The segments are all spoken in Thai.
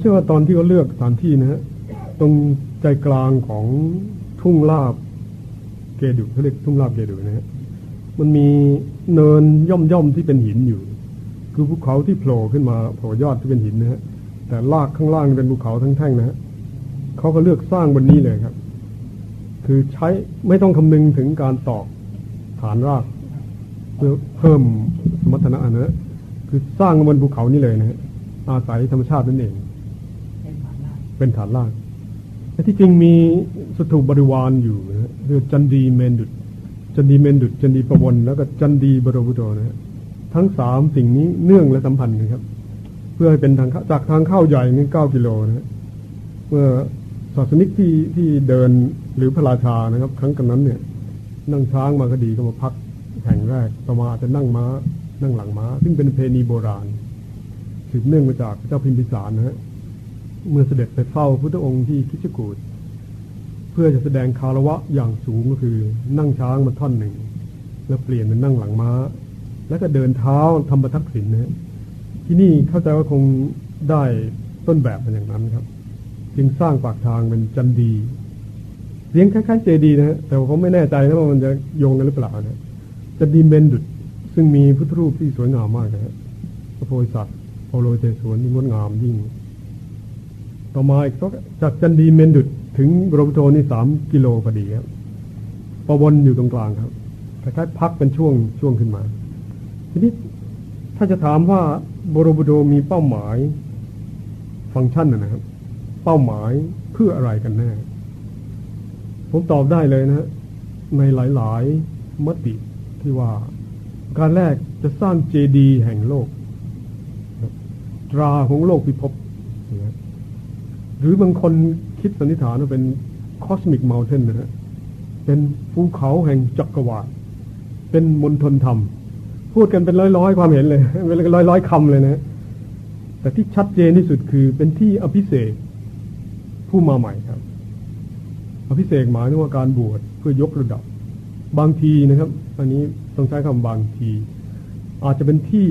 เชื่อว่าตอนที่เขาเลือกสถานที่นะฮะตรงใจกลางของทุ่งลาบเกดุเขาเรียกทุ่งลาบเกดุนะฮะมันมีเนินย่อมย่อมที่เป็นหินอยู่ คือภูเขาที่โผล่ขึ้นมาโผล่ยอดที่เป็นหินนะฮะแต่ลากข้างล่างเป็นภูเขาทั้งแท่งนะฮะเขาก็เลือกสร้างบนนี้เลยครับ คือใช้ไม่ต้องคำนึงถึงการตอกฐานรากเพื่อเพิ่มสมรรถนะนะฮะคือสร้างบนภูเขานี่เลยนะฮะอาศัยธรรมชาตินั่นเอง เป็นฐานรากแต่ที่จริงมีสถูปบริวารอยู่นะคือจันดีเมนดุดจันดีเมนดุดจันดีประวนแล้วก็จันดีบรบุโดนะฮะทั้งสามสิ่งนี้เนื่องและสัมพันธ์กันครับ เพื่อให้เป็นทางจากทางเข้าใหญ่นี่เก้ากิโลนะฮะเมื่อศาสนิกที่ที่เดินหรือพระราชานะครับ ครั้งกันนั้นเนี่ย นั่งช้างมาก็ดีก็มาพักแห่งแรกต่อมาจะนั่งม้านั่งหลังม้า ซึ่งเป็นเพณีโบราณสืบเนื่องมาจากเจ้าพิมพิสารนะฮะ เมื่อเสด็จไปเฝ้าพุทธองค์ที่คิชกูดเพื่อจะแสดงคารวะอย่างสูงก็คือนั่งช้างมาท่อนหนึ่ง แล้วเปลี่ยนเป็นนั่งหลังม้า แล้วก็เดินเท้าทำประทักษิณนะที่นี่เข้าใจว่าคงได้ต้นแบบเป็นอย่างนั้นครับ จึงสร้างปากทางเป็นจันดีเสียงคล้ายๆเจดีนะฮะแต่ผมไม่แน่ใจนะว่ามันจะโยงกันหรือเปล่านะจันดีเมนดุดซึ่งมีพุทธรูปที่สวยงามมากนะฮะพระโพธิสัตว์โพโลเจสวนที่งดงามยิ่ง ต่อมาอีกจากจันดีเมนดุดถึงโรบโตนี่สามกิโลพอดีครับประวนอยู่ตรงกลางครับคล้ายๆพักเป็นช่วงช่วงขึ้นมา ทีนี้ถ้าจะถามว่าโบรบโดมีเป้าหมาย ฟังก์ชันนะครับ เป้าหมายเพื่ออะไรกันแน่ ผมตอบได้เลยนะฮะในหลายๆมติที่ว่า การแรกจะสร้างเจดีย์แห่งโลก ตราของโลกพิภพ หรือบางคนคิดสันนิษฐานว่าเป็น cosmic mountain นะฮะเป็นภูเขาแห่งจักรวาลเป็นมณฑลธรรม พูดกันเป็นร้อยๆ ความเห็นเลยเป็นร้อยๆคำเลยนะ แต่ที่ชัดเจนที่สุดคือเป็นที่อภิเษกผู้มาใหม่ครับ อภิเษกหมายถึงว่าการบวชเพื่อยกระดับ บางทีนะครับ อันนี้ต้องใช้คำบางที อาจจะเป็นที่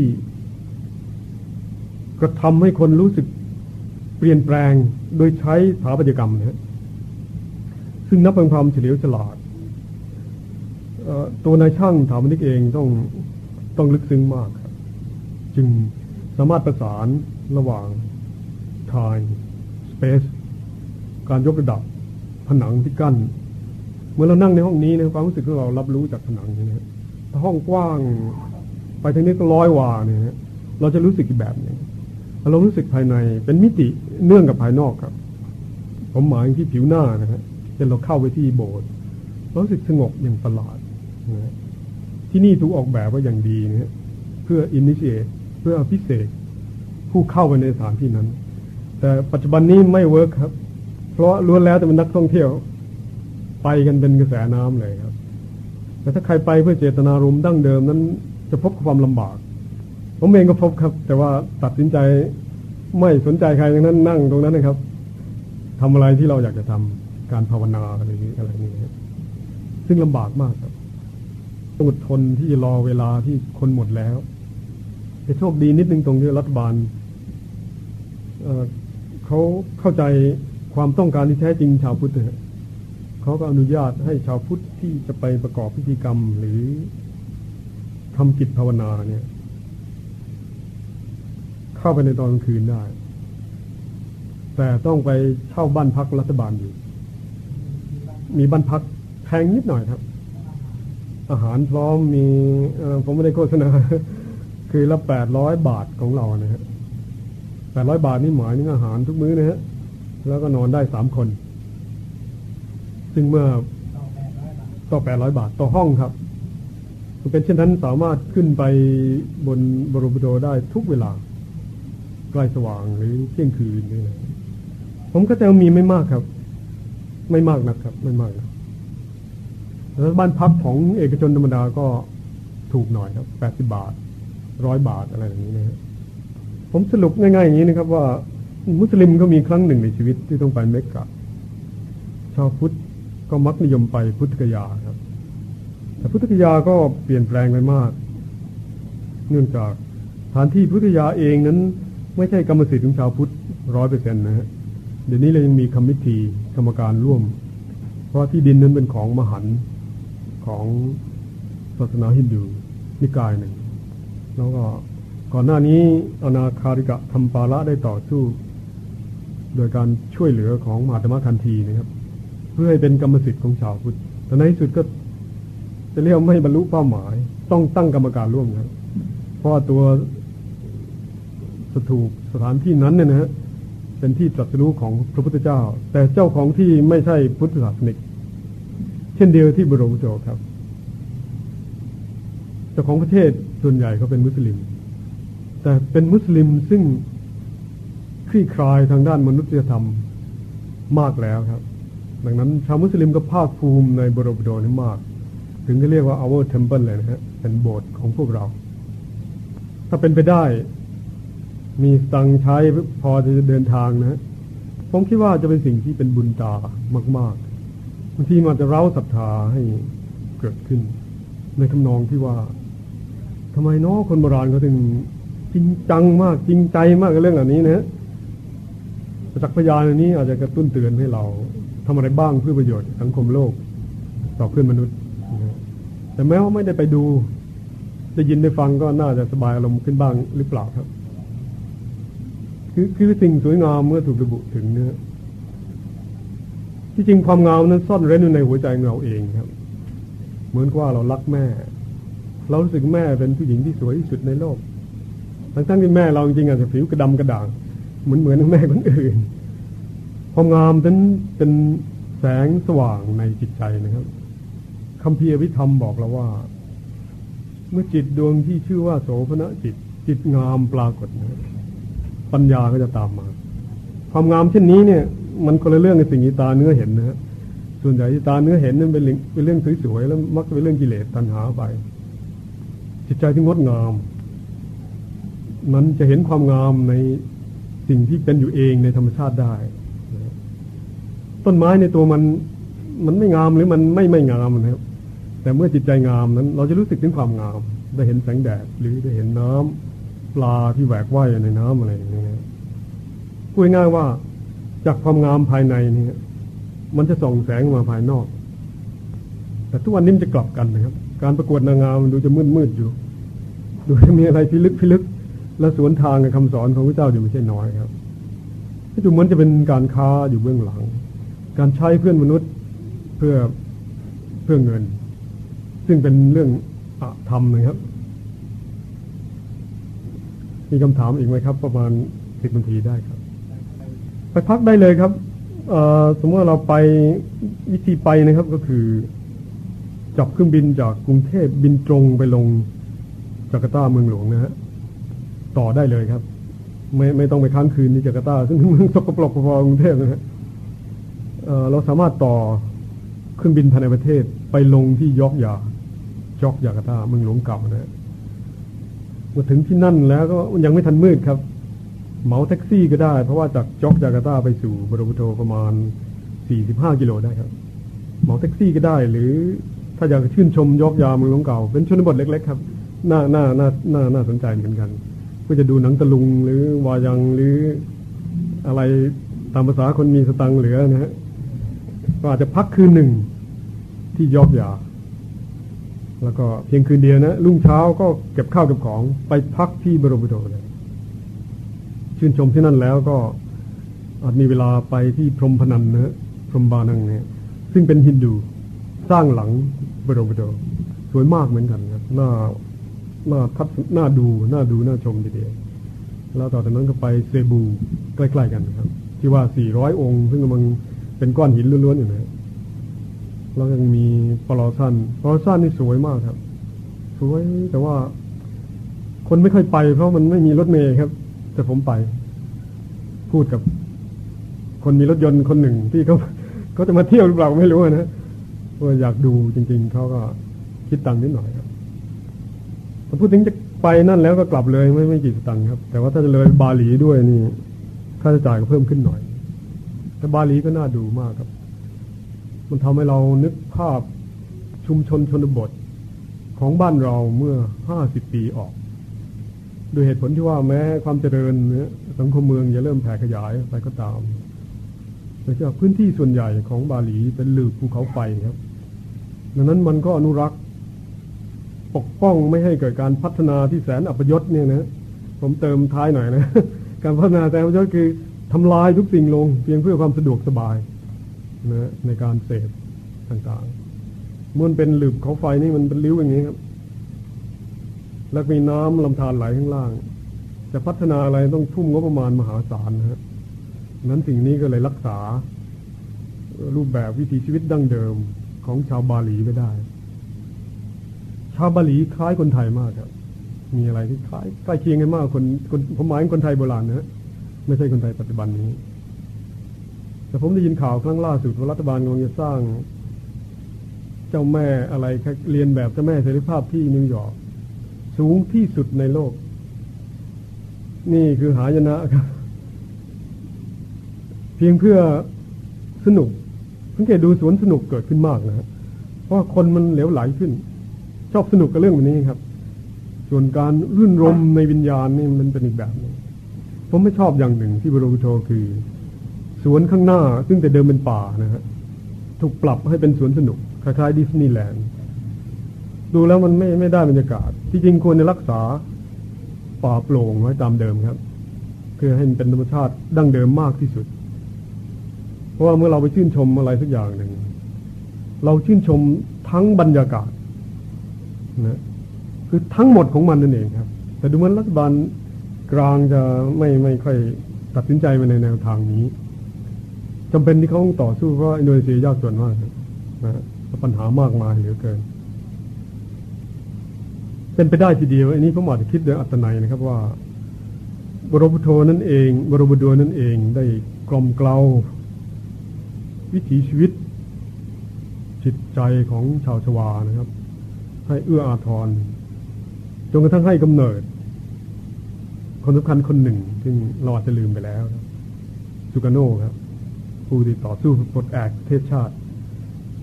กระทำให้คนรู้สึก เปลี่ยนแปลงโดยใช้สถาปัตยกรรมนะซึ่งนับเป็นความเฉลียวฉลาดตัวนายช่างถามนิกเองต้องต้องลึกซึ้งมากครับจึงสามารถประสานระหว่าง time space การยกระดับผนังที่กั้นเมื่อเรานั่งในห้องนี้นะความรู้สึกของเรารับรู้จากผนังนี่นะถ้าห้องกว้าง ไปทางนี้ก็ร้อยวาเนี่ยเราจะรู้สึกอีกแบบหนึ่ง เรารู้สึกภายในเป็นมิติเนื่องกับภายนอกครับ ผมหมายที่ผิวหน้านะฮะเช่นเราเข้าไปที่โบสถ์รู้สึกสงบอย่างประหลาดนะที่นี่ถูกออกแบบไว้อย่างดีนะเพื่อ initiate เพื่ออภิเษกผู้เข้าไปในสถานที่นั้น แต่ปัจจุบันนี้ไม่ work ครับ เพราะล้วนแล้วแต่เป็นนักท่องเที่ยว ไปกันเป็นกระแสน้ำเลยครับแต่ถ้าใครไปเพื่อเจตนารมณ์ดั้งเดิมนั้น จะพบความลำบาก ผมเองก็พบครับ แต่ว่าตัดสินใจไม่สนใจใครทั้งนั้นนั่งตรงนั้นนะครับทำอะไรที่เราอยากจะทำการภาวนาอะไรนี้อะไรนี้ซึ่งลำบากมากครับต้องอดทนที่จะรอเวลาที่คนหมดแล้วแต่โชคดีนิดนึงตรงที่รัฐบาลเเขาเข้าใจความต้องการที่แท้จริงชาวพุทธเขาก็อนุญาตให้ชาวพุทธที่จะไปประกอบพิธีกรรมหรือทำกิจภาวนาเนี่ย เข้าไปในตอนกลางคืนได้ แต่ต้องไปเช่าบ้านพักรัฐบาลอยู่ มีบ้านพักแพงนิดหน่อยครับ อาหารพร้อมมีผมไม่ได้โฆษณา คือละแปดร้อยบาทของเรานะฮะแปดร้อยบาทนี่หมายถึงอาหารทุกมื้อนะฮะแล้วก็นอนได้สามคน ซึ่งเมื่อต่อแปดร้อยบาทต่อห้องครับเป็นเช่นนั้นสามารถขึ้นไปบนบรมโดได้ทุกเวลา ใกล้สว่างหรือเที่ยงคืนนี่นะผมก็จะมีไม่มากครับ ไม่มากนะครับ ไม่มากนะแล้วบ้านพักของเอกชนธรรมดาก็ถูกหน่อยครับแปดสิบาทร้อยบาทอะไรอย่างนี้นะครผมสรุปง่ายๆอย่างนี้นะครับ ว่า มุสลิมก็มีครั้งหนึ่งในชีวิตที่ต้องไปเมกกะ ชาวพุทธก็มักนิยมไปพุทธกยาครับ แต่พุทธกยาก็เปลี่ยนแปลงไปมาก เนื่องจากสถานที่พุทธกยาเองนั้น ไม่ใช่กรรมสิทธิ์ของชาวพุทธร้อยเปอร์เซ็นต์นะฮะเดี๋ยวนี้เรายังมีคมิทีกรรมการร่วม เพราะที่ดินนั้นเป็นของมหันของศาสนาฮินดูนิกายหนึ่ง แล้วก็ก่อนหน้านี้อนาคาริกะธรรมปาละได้ต่อสู้ โดยการช่วยเหลือของมหาธรรมทันทีนะครับ เพื่อให้เป็นกรรมสิทธิ์ของชาวพุทธแต่ในที่สุดก็จะเรียกไม่บรรลุเป้าหมาย ต้องตั้งกรรมการร่วมครับเพราะตัว สถูปสถานที่นั้นเนี่ยนะฮะเป็นที่ตรัสรู้ของพระพุทธเจ้า แต่เจ้าของที่ไม่ใช่พุทธศาสนิก เช่นเดียวที่บรมโจครับ เจ้าของประเทศส่วนใหญ่เขาเป็นมุสลิม แต่เป็นมุสลิมซึ่งคลี่คลายทางด้านมนุษยธรรมมากแล้วครับ ดังนั้นชาวมุสลิมก็ภาคภูมิในบรมโดนี่มาก ถึงจะเรียกว่า our temple เลยนะฮะเป็นโบสถ์ของพวกเรา ถ้าเป็นไปได้ มีตังใช้พอจะเดินทางนะ ผมคิดว่าจะเป็นสิ่งที่เป็นบุญตามากๆบางทีมันจะเร้าศรัทธาให้เกิดขึ้น ในทำนองที่ว่าทำไมน้อคนโบราณเขาถึงจริงจังมากจริงใจมากกับเรื่องอันนี้นะประจักษ์พยานอันนี้อาจจะกระตุ้นเตือนให้เราทำอะไรบ้างเพื่อประโยชน์สังคมโลก ต่อเพื่อนมนุษย์ แต่แม้ว่าไม่ได้ไปดูได้ยินได้ฟังก็น่าจะสบายอารมณ์ขึ้นบ้างหรือเปล่าครับ คือคือสิ่งสวยงามเมื่อถูกระบุถึงเนี่ยที่จริงความงามนั้นซ่อนเร้นอยู่ในหัวใจเราเองครับ เหมือนกับว่าเรารักแม่ เรารู้สึกแม่เป็นผู้หญิงที่สวยที่สุดในโลก ทั้งๆที่แม่เราจริงๆอาจจะผิวกระดำกระด่าง เหมือนเหมือนแม่คนอื่น ความงามนั้นเป็นแสงสว่างในจิตใจนะครับคำเพียวิธรรมบอกเราว่า เมื่อจิตดวงที่ชื่อว่าโสภณจิต จิตงามปรากฏนะ ปัญญาก็จะตามมา ความงามเช่นนี้เนี่ย มันคนละเรื่องกับสิ่งที่ตาเนื้อเห็นนะฮะส่วนใหญ่ที่ตาเนื้อเห็นนั้นเป็นเป็นเรื่องสวยๆแล้วมักจะเป็นเรื่องกิเลสตัณหาไป จิตใจที่งดงาม มันจะเห็นความงามในสิ่งที่เป็นอยู่เองในธรรมชาติได้ ต้นไม้ในตัวมันมันไม่งามหรือมันไม่ไม่งามนะครับแต่เมื่อจิตใจงามนั้น เราจะรู้สึกถึงความงาม ได้เห็นแสงแดดหรือได้เห็นน้ำ ปลาที่แหวกว่ายในน้ำอะไรอย่างเงี้ยพูดง่ายว่าจากความงามภายในนี่มันจะส่องแสงมาภายนอก แต่ทุกวันนี้มันจะกลับกันนะครับ การประกวดนางงามมันดูจะมืดมืดอยู่ ดูจะมีอะไรพิลึกพิลึก และสวนทางกับคำสอนของพระเจ้าอยู่ไม่ใช่น้อยครับที่ดูเหมือนจะเป็นการค้าอยู่เบื้องหลัง การใช้เพื่อนมนุษย์เพื่อเพื่อเงิน ซึ่งเป็นเรื่องอธรรมนะครับ มีคำถามอีกไหมครับ ประมาณสิบนาทีได้ครับ ไปพักได้เลยครับสมมติว่าเราไปวิธีไปนะครับก็คือ จับเครื่องบินจากกรุงเทพบินตรงไปลงจาการ์ตาเมืองหลวงนะฮะต่อได้เลยครับ ไม่ไม่ต้องไปค้างคืนที่จาการ์ตาซึ่งเมืองสกปรกพอกรุงเทพนะฮะเราสามารถต่อเครื่องบินภายในประเทศไปลงที่ยอกยาจอกยาการ์ตาเมืองหลวงเก่านะฮะ มาถึงที่นั่นแล้วก็ยังไม่ทันมืดครับ เหมาแท็กซี่ก็ได้ เพราะว่าจากจอกยาการ์ตาไปสู่บรบุโทประมาณ 45 กิโลได้ครับ เหมาแท็กซี่ก็ได้ หรือถ้าอยากชื่นชมยอกยาเมืองลวงเก่า เป็นชนบทเล็ก ๆ ครับน่าน่าน่าน่าน่าสนใจเหมือนกันเพื่อจะดูหนังตะลุงหรือวายังหรืออะไรตามภาษาคนมีสตังเหลือนะฮะก็อาจจะพักคืนหนึ่งที่ยอบยา แล้วก็เพียงคืนเดียวนะรุ่งเช้าก็เก็บข้าวเก็บของไปพักที่บรมโดเลย ชื่นชมที่นั่นแล้วก็อาจมีเวลาไปที่พรมพนันนะพรมบานังเนี่ย ซึ่งเป็นฮินดูสร้างหลังบรมโดสวยมากเหมือนกันครับน่าน่าทัดน่าดูน่าดูน่าชมทีเดียวแล้วต่อจากนั้นก็ไปเซบูใกล้ ๆ กันครับ ที่ว่า 400 องค์ ซึ่งกำลังเป็นก้อนหินล้วนๆอยู่นะ แล้วยังมีปลอซันปลอซันนี่สวยมากครับ สวยแต่ว่า คนไม่ค่อยไป เพราะมันไม่มีรถเมย์ครับ แต่ผมไป พูดกับ คนมีรถยนต์คนหนึ่งที่เขาเขาจะมาเที่ยวหรือเปล่าไม่รู้นะว่าอยากดูจริง ๆเขาก็คิดตังค์นิดหน่อยครับพอพูดถึงจะไปนั่นแล้วก็กลับเลยไม่ไม่กี่สตังค์ครับ แต่ว่าถ้าจะเลยบาหลีด้วยนี่ค่าใช้จ่ายก็เพิ่มขึ้นหน่อยแต่บาหลีก็น่าดูมากครับ มันทำให้เรานึกภาพชุมชนชนบทของบ้านเราเมื่อห้าสิบปีออก โดยเหตุผลที่ว่าแม้ความเจริญเนี่ยสังคมเมืองจะเริ่มแผ่ขยายไปก็ตามแต่จากพื้นที่ส่วนใหญ่ของบาหลีเป็นหลืบภูเขาไฟครับ ดังนั้นมันก็อนุรักษ์ ปกป้องไม่ให้เกิดการพัฒนาที่แสนอัปยศเนี่ยนะ ผมเติมท้ายหน่อยนะ การพัฒนาแสนอัปยศคือทำลายทุกสิ่งลงเพียงเพื่อความสะดวกสบาย นะในการเสพต่างๆมื่อเป็นหลืบเขาไฟนี่มันเป็นริ้วอย่างนี้ครับ แล้วมีน้ำลำธารไหลข้างล่าง จะพัฒนาอะไรต้องทุ่มงบประมาณมหาศาลนะฮะนั้นสิ่งนี้ก็เลยรักษา รูปแบบวิถีชีวิตดั้งเดิมของชาวบาหลีไม่ได้ ชาวบาหลีคล้ายคนไทยมากครับ มีอะไรที่คล้ายใกล้เคียงกันมากคนคนผมหมายคนไทยโบราณนะไม่ใช่คนไทยปัจจุบันนี้ แต่ผมได้ยินข่าวครั้งล่าสุดว่ารัฐบาลกำลังจะสร้าง เจ้าแม่อะไรเรียนแบบเจ้าแม่เสรีภาพที่นิวยอร์กสูงที่สุดในโลก นี่คือหายนะครับ เพียงเพื่อสนุกสังเกตดูสวนสนุกเกิดขึ้นมากนะเพราะคนมันเหลวไหลขึ้น ชอบสนุกกับเรื่องแบบนี้ครับ ส่วนการรื่นรมในวิญญาณนี่มันเป็นอีกแบบนึงผมไม่ชอบอย่างหนึ่งที่บรมโทคือ สวนข้างหน้า ซึ่งแต่เดิมเป็นป่านะฮะถูกปรับให้เป็นสวนสนุกคล้ายๆดิสนีย์แลนด์ดูแล้วมันไม่ไม่ได้บรรยากาศ ที่จริงควรจะรักษาป่าโปร่งไว้ตามเดิมครับเพื่อให้มันเป็นธรรมชาติดั้งเดิมมากที่สุด เพราะว่าเมื่อเราไปชื่นชมอะไรสักอย่างหนึ่งเราชื่นชมทั้งบรรยากาศนะคือทั้งหมดของมันนั่นเองครับ แต่ดูเหมือนรัฐบาลกลางจะไม่ไม่ค่อยตัดสินใจมาในแนวทางนี้ จำเป็นที่เขาต้องต่อสู้เพราะอินโดนีเซียยากจนมากนะปัญหามากมายเหลือเกิน เป็นไปได้ทีเดียวอันนี้ผมอาจจะคิดโดยอัตนัยนะครับว่า บรมพุทโธนั่นเอง บรมดวนั่นเองได้กล่อมเกลาวิถีชีวิต จิตใจของชาวชวานะครับ ให้เอื้ออาทรจนกระทั่งให้กำเนิด คนสำคัญคนหนึ่ง ซึ่งเราอาจจะลืมไปแล้ว สุกาโนครับ ผู้ที่ต่อสู้ปลดแอกเทศชาติ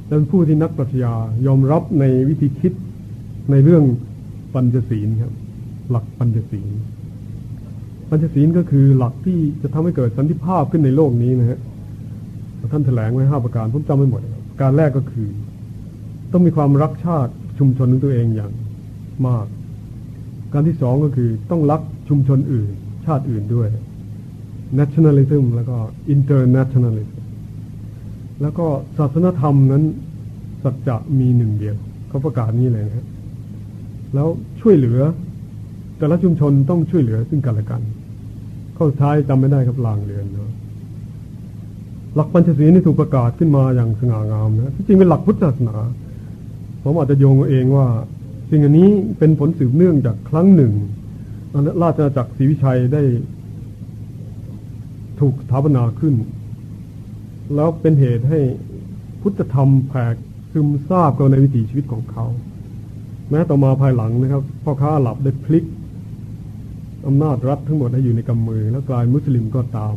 เป็นผู้ที่นักปรัชญายอมรับในวิธีคิดในเรื่องปัญจศีลครับ หลักปัญจศีล ปัญจศีลก็คือหลักที่จะทำให้เกิดสันติภาพขึ้นในโลกนี้นะฮะท่านแถลงไว้ห้าประการผมจำไม่หมดการแรกก็คือ ต้องมีความรักชาติชุมชนของตัวเองอย่างมาก การที่สองก็คือต้องรักชุมชนอื่น ชาติอื่นด้วย nationalism แล้วก็ internationalism แล้วก็ศาสนธรรมนั้น สัจจะมีหนึ่งเดียวเขาประกาศนี้เลยนะครับแล้วช่วยเหลือ แต่ละชุมชนต้องช่วยเหลือซึ่งกันและกัน เข้อท้ายจำไม่ได้ครับลางเรือนเนาะหลักปัญชศีลนี่ถูกประกาศขึ้นมาอย่างสง่างามนะที่จริงเป็นหลักพุทธศาสนาผมอาจจะโยงเองว่า สิ่งอันนี้เป็นผลสืบเนื่องจากครั้งหนึ่งราชอาณาจักรศรีวิชัยได้ถูกสถาปนาขึ้น แล้วเป็นเหตุให้พุทธธรรมแผกซึมซาบกันในวิถีชีวิตของเขา แม้ต่อมาภายหลังนะครับพ่อค้าหลับได้พลิกอำนาจรัฐทั้งหมดให้อยู่ในกำมือ แล้วกลายมุสลิมก็ตาม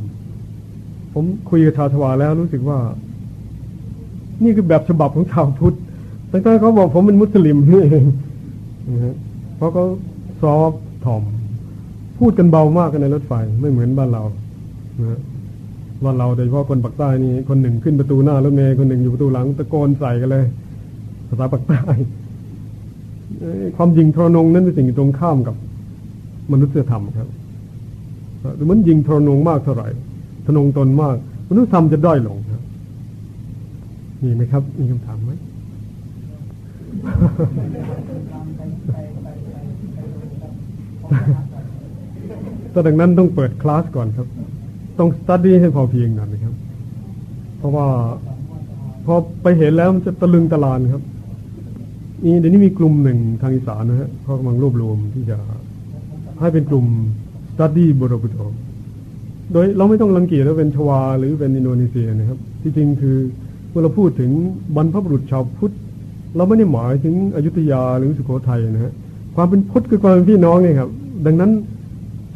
ผมคุยกับชาวทวาแล้วรู้สึกว่า นี่คือแบบฉบับของชาวพุทธตั้งแต่เขาบอกผมเป็นมุสลิมนี่เองนะเพราะเขาซอฟถ่อม พูดกันเบามากกันในรถไฟ ไม่เหมือนบ้านเรานะ บ้านเราโดยเฉพาะคนปักใต้นี่คนหนึ่งขึ้นประตูหน้ารถเมย์คนหนึ่งอยู่ประตูหลังตะโกนใส่กันเลยภาษาปักใต้ความยิงทรนงนั้นเป็นสิ่งตรงข้ามกับมนุษยธรรมครับมันยิงทรนงมากเท่าไหร่ทนงตนมาก มนุษยธรรมจะด้อยลงครับมีไหมครับ มีคำถามไหมแต่ดังนั้นต้องเปิดคลาสก่อนครับ ต้องสตัดดี้ให้พอเพียงหน่อยนะครับ เพราะว่าพอไปเห็นแล้วมันจะตะลึงตะลานครับนี่เดี๋ยวนี้มีกลุ่มหนึ่งทางอีสานนะฮะเขากำลังรวบรวมที่จะให้เป็นกลุ่ม study บรบุตโดยเราไม่ต้องรังเกียจว่าเป็นชวา หรือเป็นอินโดนีเซียนะครับ ที่จริงคือเมื่อเราพูดถึงบรรพบุรุษชาวพุทธเราไม่ได้หมายถึงอยุธยาหรือสุโขทัยนะฮะความเป็นพุทธคือความเป็นพี่น้องไงครับ ดังนั้น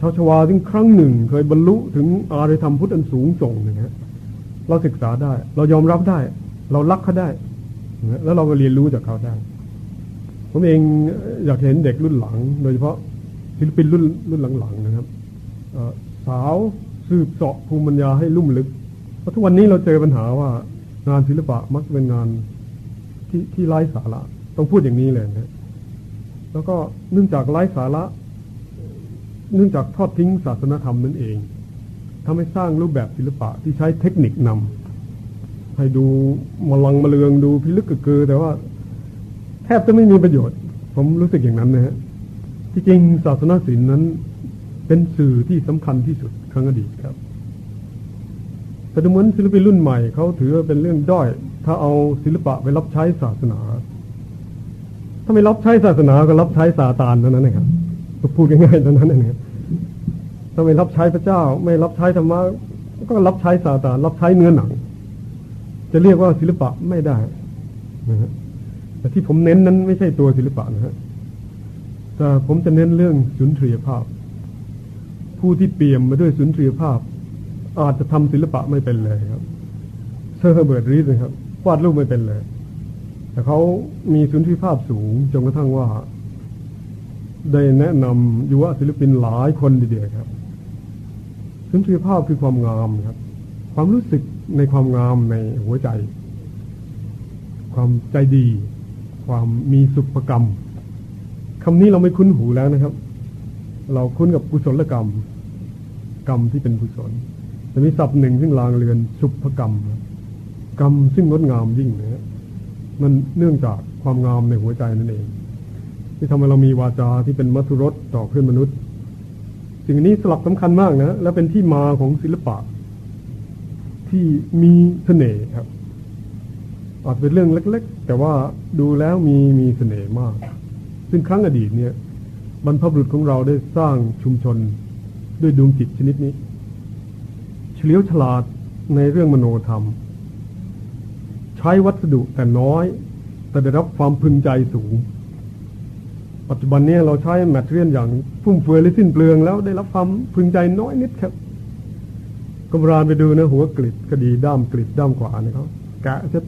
ชาวชวาถึงครั้งหนึ่ง เคยบรรลุถึงอารยธรรมพุทธอันสูงส่งนะฮะเราศึกษาได้ เรายอมรับได้ เรารักเขาได้แล้วเราก็เรียนรู้จากเขาได้ ผมเองอยากเห็นเด็กรุ่นหลัง โดยเฉพาะศิลปินรุ่นรุ่นหลังๆนะครับสาวสืบเสาะภูมิปัญญาให้ลุ่มลึกเพราะทุกวันนี้เราเจอปัญหาว่างานศิลปะมักเป็นงานที่ที่ไร้สาระ ต้องพูดอย่างนี้เลยนะแล้วก็เนื่องจากไร้สาระ เนื่องจากทอดทิ้งศาสนธรรมนั่นเองทำให้สร้างรูปแบบศิลปะที่ใช้เทคนิคนำให้ดูมลังมาเลืองดูพิลึกกึกกือ แต่ว่าแทบจะไม่มีประโยชน์ ผมรู้สึกอย่างนั้นนะฮะที่จริงศาสนาศิลป์นั้น เป็นสื่อที่สำคัญที่สุดครั้งอดีตครับแต่ดูเหมือนศิลปินรุ่นใหม่เขาถือว่าเป็นเรื่องด้อย ถ้าเอาศิลปะไปรับใช้ศาสนา ถ้าไม่รับใช้ศาสนาก็รับใช้ซาตานเท่านั้นนะครับพูดง่ายๆเท่านั้นเอง ถ้าไม่รับใช้พระเจ้า ไม่รับใช้ธรรมะก็รับใช้ซาตานรับใช้เนื้อหนัง จะเรียกว่าศิลปะไม่ได้นะฮะแต่ที่ผมเน้นนั้นไม่ใช่ตัวศิลปะนะฮะแต่ผมจะเน้นเรื่องสุนทรียภาพ ผู้ที่เปี่ยมมาด้วยสุนทรียภาพ อาจจะทำศิลปะไม่เป็นเลยครับเซอร์เฮอร์เบิร์ตรีด นะครับวาดรูปไม่เป็นเลย แต่เขามีสุนทรียภาพสูงจนกระทั่งว่า ได้แนะนำยุวศิลปินหลายคนทีเดียวครับ สุนทรียภาพคือความงามครับ ความรู้สึกในความงามในหัวใจ ความใจดี ความมีสุภกรรมคำนี้เราไม่คุ้นหูแล้วนะครับ เราคุ้นกับกุศลกรรม กรรมที่เป็นกุศลแต่มีศัพท์หนึ่งซึ่งลางเรือนสุภกรรม กรรมซึ่งงดงามยิ่งนะมันเนื่องจากความงามในหัวใจนั่นเอง ที่ทำให้เรามีวาจาที่เป็นมัทุรสต่อเพื่อนมนุษย์ สิ่งนี้สลับสำคัญมากนะ และเป็นที่มาของศิลปะ ที่มีเสน่ห์ครับ อาจเป็นเรื่องเล็ก ๆ แต่ว่าดูแล้วมีมีเสน่ห์มาก ซึ่งครั้งอดีตเนี่ย บรรพบุรุษของเราได้สร้างชุมชนด้วยดวงจิตชนิดนี้ เฉลียวฉลาดในเรื่องมโนธรรม ใช้วัสดุแต่น้อย แต่ได้รับความพึงใจสูง ปัจจุบันนี้เราใช้แมทเทียนอย่างฟุ่มเฟือยและสิ้นเปลืองแล้วได้รับความพึงใจน้อยนิดครับกมรานไปดูนะหัวกลิดก็ดีด้ามกลิดด้ามขวานี่เขาแกะเสร็จ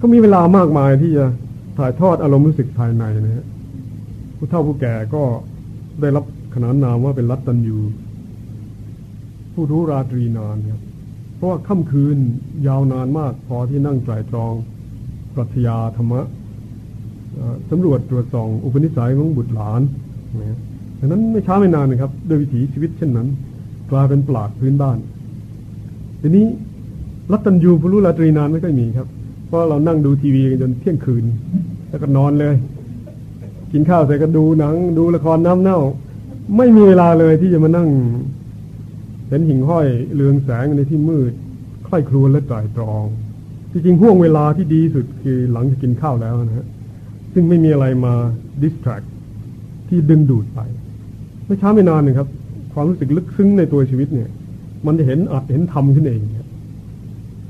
ก็มีเวลามากมายที่จะถ่ายทอดอารมณ์รู้สึกภายในนะฮะผู้เฒ่าผู้แก่ก็ได้รับขนานนามว่าเป็นรัตตัญยูผู้รู้ราตรีนานครับเพราะว่าค่ำคืนยาวนานมาก พอที่นั่งไตรตรองปรัชญาธรรมะ สำรวจตรวจสองอุปนิสัยของบุตรหลานนะดังนั้นไม่ช้าไม่นานนะครับ ด้วยวิถีชีวิตเช่นนั้น กลายเป็นปลาดพื้นบ้าน ทีนี้รัตตัญยูผู้รู้ราตรีนานไม่ค่อยมีครับ เพราะเรานั่งดูทีวีกันจนเที่ยงคืน แล้วก็นอนเลย กินข้าวเสร็จก็ดูหนัง ดูละครน้ำเน่า ไม่มีเวลาเลยที่จะมานั่งเห็นหิ่งห้อยเรืองแสงในที่มืดค่อยครวญและจ่ายตรองจริงห่วงเวลาที่ดีสุดคือหลังจากกินข้าวแล้วนะฮะ ซึ่งไม่มีอะไรมาดิสแทรกที่ดึงดูดไป ไม่ช้าไม่นานนะครับ ความรู้สึกลึกซึ้งในตัวชีวิตเนี่ย มันจะเห็นอัดเห็นทำขึ้นเอง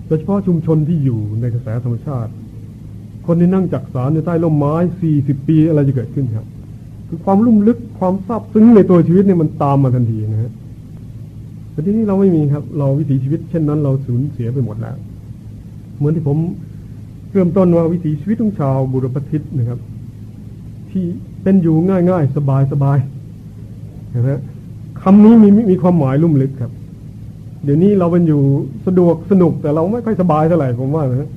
โดยเฉพาะชุมชนที่อยู่ในกระแสธรรมชาติ คนที่นั่งจักสารในใต้ร่มไม้สี่สิบปีอะไรจะเกิดขึ้นครับคือความลุ่มลึกความซาบซึ้งในตัวชีวิตเนี่ยมันตามมาทันทีนะฮะแต่ที่นี้เราไม่มีครับ เราวิถีชีวิตเช่นนั้นเราสูญเสียไปหมดแล้ว เหมือนที่ผม เริ่มต้นว่าวิถีชีวิตของชาวบุรพทิศนะครับ ที่เป็นอยู่ง่ายๆ สบายๆนะฮะคำนี้มีมีความหมายลุ่มลึกครับ เดี๋ยวนี้เราเป็นอยู่สะดวกสนุกแต่เราไม่ค่อยสบายเท่าไหร่ผมว่านะ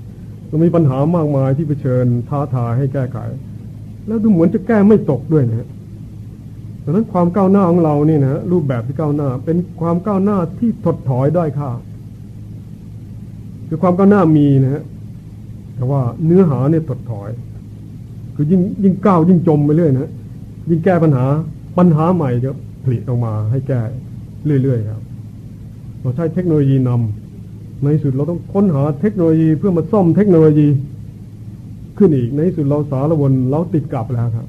เรามีปัญหามากมายที่เผชิญท้าทายให้แก้ไข แล้วดูเหมือนจะแก้ไม่ตกด้วยนะดังนั้นความก้าวหน้าของเราเนี่นะรูปแบบที่ก้าวหน้า เป็นความก้าวหน้าที่ถดถอยได้ค่าคือความก้าวหน้ามีนะฮะ แต่ว่าเนื้อหาเนี่ยถดถอย คือยิ่งยิ่งก้าวยิ่งจมไปเรื่อยนะยิ่งแก้ปัญหาปัญหาใหม่จะผลิตออกมาให้แก้เรื่อยๆครับ เราใช้เทคโนโลยีนำในสุดเราต้องค้นหาเทคโนโลยีเพื่อมาซ่อมเทคโนโลยี ขึ้นอีกในสุดเราสารวนเราติดกับแล้วครับ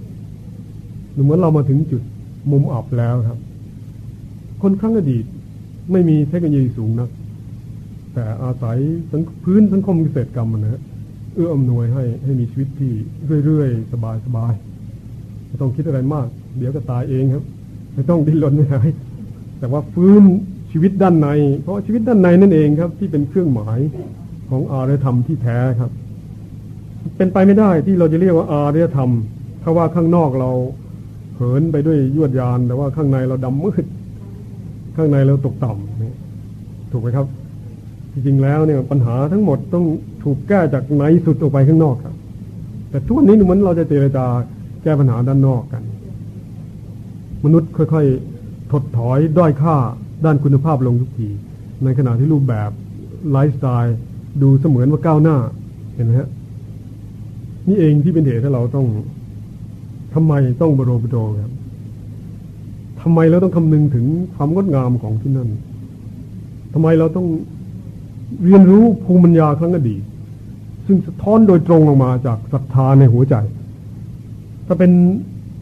เหมือนเรามาถึงจุดมุมอับแล้วครับ คนครั้งอดีตไม่มีเทคโนโลยีสูงนัก แต่อาศัยพื้นสังคมเกษตรกรรมนะฮะ เอื้ออำนวยให้ให้มีชีวิตที่เรื่อยๆ สบายๆไม่ต้องคิดอะไรมาก เดี๋ยวก็ตายเองครับ ไม่ต้องดิ้นรนไม่หายแต่ว่าฟื้นชีวิตด้านใน เพราะชีวิตด้านในนั่นเองครับ ที่เป็นเครื่องหมายของอารยธรรมที่แท้ครับ เป็นไปไม่ได้ที่เราจะเรียกว่าอารยธรรม ถ้าว่าข้างนอกเราเหินไปด้วยยวดยาน แต่ว่าข้างในเราดำมืด ข้างในเราตกต่ำนี่ถูกไหมครับ จริงๆแล้วเนี่ยปัญหาทั้งหมดต้อง ถูกแก้จากในสุดออกไปข้างนอกครับ แต่ทุกวันนี้เหมือนเราจะเจรจาแก้ปัญหาด้านนอกกัน มนุษย์ค่อยๆ ถดถอยด้อยค่าด้านคุณภาพลงทุกที ในขณะที่รูปแบบไลฟ์สไตล์ดูเสมือนว่าก้าวหน้าเห็นไหมฮะนี่เองที่เป็นเหตุให้เราต้องทำไมต้องบรโรบโดครับทำไมเราต้องคำนึงถึงความงดงามของที่นั่นทำไมเราต้องเรียนรู้ภูมิปัญญาครั้งอดีต ซึ่งสะท้อนโดยตรงออกมาจากศรัทธาในหัวใจ ถ้าเป็น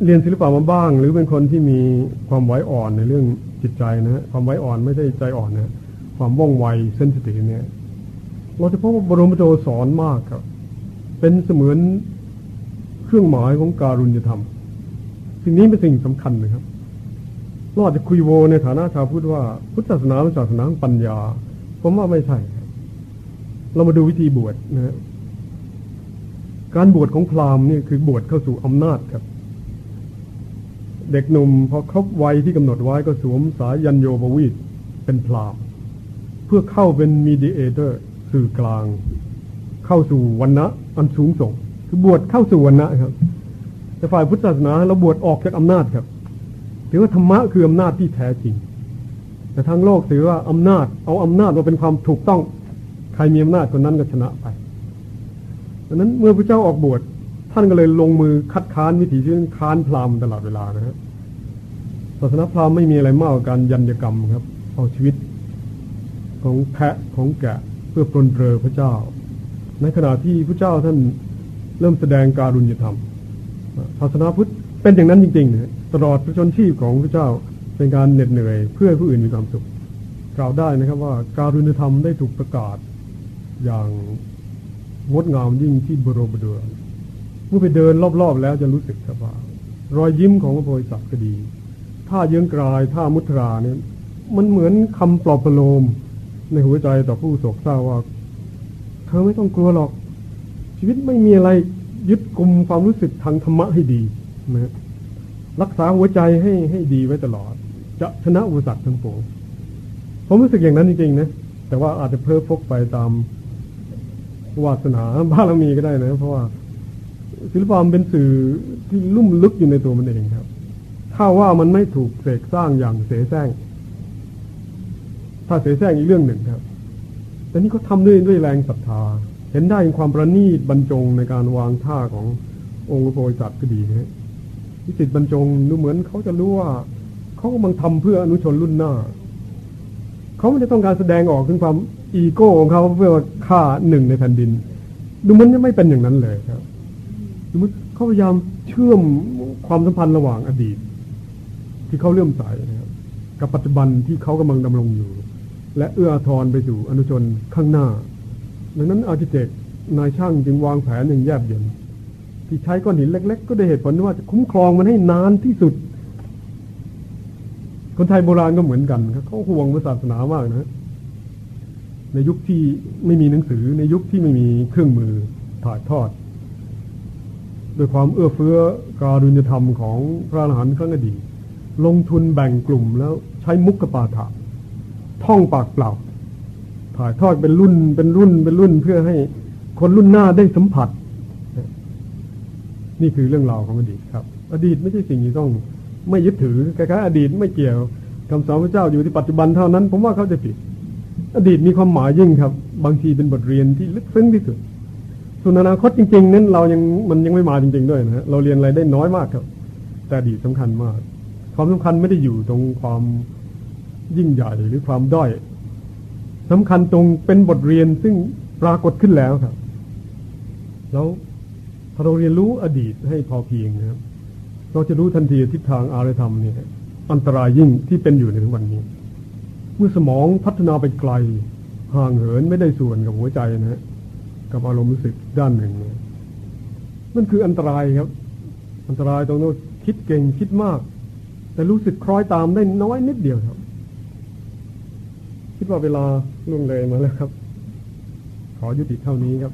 เรียนศิลปะมาบ้าง หรือเป็นคนที่มีความไหวอ่อนในเรื่องจิตใจนะฮะความไหวอ่อนไม่ใช่ใจอ่อนนะ ความว่องไวเซนซิทีฟเนี่ย เราจะพบว่าบรมโจสอนมากครับ เป็นเสมือนเครื่องหมายของการุญยธรรม สิ่งนี้เป็นสิ่งสำคัญนะครับเราอาจจะคุยโวในฐานะชาวพุทธว่า พุทธศาสนาเป็นศาสนาปัญญา ผมว่าไม่ใช่เรามาดูวิธีบวชนะ การบวชของพราหมณ์นี่คือบวชเข้าสู่อำนาจครับ เด็กหนุ่มพอครบวัยที่กำหนดไว้ก็สวมสายัญโยบวีตเป็นพราหมณ์เพื่อเข้าเป็นมีเดียเตอร์สื่อกลาง เข้าสู่วันณะอันสูงส่ง คือบวชเข้าสู่วันณะครับ แต่ฝ่ายพุทธศาสนาเราบวชออกจากอำนาจครับถือว่าธรรมะคืออำนาจที่แท้จริง แต่ทางโลกถือว่าอำนาจ เอาอำนาจมาเป็นความถูกต้อง ใครมีอำนาจคนนั้นก็ชนะไป ดังนั้นเมื่อพระเจ้าออกบวชท่านก็เลยลงมือคัดค้านวิถีชีวิตค้านพราหมณ์ตลอดเวลานะฮะศาสนาพราหมณ์ไม่มีอะไรมากกว่าการยันยกรรมครับ เอาชีวิตของแพะของแกะเพื่อปลนเปลือพระเจ้า ในขณะที่พระเจ้าท่านเริ่มแสดงการุญยธรรมศาสนาพุทธเป็นอย่างนั้นจริงๆนะตลอดพระชนชีพของพระเจ้าเป็นการเหน็ดเหนื่อย เพื่อผู้อื่นมีความสุขกล่าวได้นะครับว่าการุณธรรมได้ถูกประกาศอย่าง งดงามยิ่งที่บรมเดือเมื่อไปเดินรอบๆแล้วจะรู้สึกครับว่ารอยยิ้มของพระโพธิสัตว์ก็ดีท่าเยื้องกลายท่ามุทราเนี่ยมันเหมือนคำปลอบประโลม ในหัวใจต่อผู้โศกเศร้าว่า เธอไม่ต้องกลัวหรอก ชีวิตไม่มีอะไรยึดกลุ่มความรู้สึกทางธรรมะให้ดีนะรักษาหัวใจให้ให้ดีไว้ตลอด จะชนะอุปสรรคทั้งปวงผมรู้สึกอย่างนั้นจริงๆนะแต่ว่าอาจจะเพ้อพกไปตาม วาสนาบารมีก็ได้นะ เพราะว่าศิลปะมันเป็นสื่อที่ลุ่มลึกอยู่ในตัวมันเองครับ ถ้าว่ามันไม่ถูกเสกสร้างอย่างเสแสร้ง ถ้าเสแสร้งอีกเรื่องหนึ่งครับ แต่นี่เขาทาด้วยด้วยแรงศรัทธา เห็นได้ความประณีตบรรจงในการวางท่าขององค์พระโพธิสัตว์ก็ดีนะพิสิทธิ์บรรจงดูเหมือนเขาจะรู้ว่าเขากำลังทำเพื่ออนุชนรุ่นหน้า เขาไม่ได้ต้องการแสดงออกถึงความ อีโก้ของเขาเพื่อฆ่าหนึ่งในแผ่นดิน ดูมันไม่เป็นอย่างนั้นเลยครับดูมันเขาพยายามเชื่อมความสัมพันธ์ระหว่างอดีต ที่เขาเลื่อมใสนะครับกับปัจจุบันที่เขากำลังดำรงอยู่ และเอื้อทอนไปสู่อนุชนข้างหน้า ดังนั้นอาร์ติเจกนายช่างจึงวางแผนอย่างแยบยลที่ใช้ก้อนหินเล็ก ๆ ก็ได้เหตุผลว่าจะคุ้มครองมันให้นานที่สุด คนไทยโบราณก็เหมือนกันเขาห่วงศาสนามากนะ ในยุคที่ไม่มีหนังสือในยุคที่ไม่มีเครื่องมือถ่ายทอดโดยความเอื้อเฟื้อการุญธรรมของพระอรหันต์ครั้งอดีตลงทุนแบ่งกลุ่มแล้วใช้มุกกปาฐะท่องปากเปล่า ถ่ายทอดเป็นรุ่นเป็นรุ่นเป็นรุ่นเพื่อให้คนรุ่นหน้าได้สัมผัส นี่คือเรื่องราวของอดีตครับ อดีตไม่ใช่สิ่งที่ต้องไม่ยึดถือคล้ายๆอดีตไม่เกี่ยวคำสอนพระเจ้าอยู่ที่ปัจจุบันเท่านั้น ผมว่าเขาจะผิด อดีตมีความหมายยิ่งครับ บางทีเป็นบทเรียนที่ลึกซึ้งที่สุด ส่วนอนาคตจริง ๆ นั้นเรายังมันยังไม่มาจริง ๆ ด้วยนะฮะเราเรียนอะไรได้น้อยมากครับ แต่อดีตสำคัญมาก ความสำคัญไม่ได้อยู่ตรงความยิ่งใหญ่หรือความด้อยสำคัญตรงเป็นบทเรียนซึ่งปรากฏขึ้นแล้วครับ แล้วถ้าเราเรียนรู้อดีตให้พอเพียงนะครับ เราจะรู้ทันทีทิศทางอารยธรรมเนี่ยอันตรายยิ่งที่เป็นอยู่ในทุกวันนี้ เมื่อสมองพัฒนาไปไกล ห่างเหินไม่ได้ส่วนกับหัวใจนะฮะกับอารมณ์รู้สึกด้านหนึ่งเนี่ยนั่นคืออันตรายครับ อันตรายตรงนั้นคิดเก่งคิดมาก แต่รู้สึกคล้อยตามได้น้อยนิดเดียวครับ คิดว่าเวลาล่วงเลยมาแล้วครับ ขอยุติเท่านี้ครับ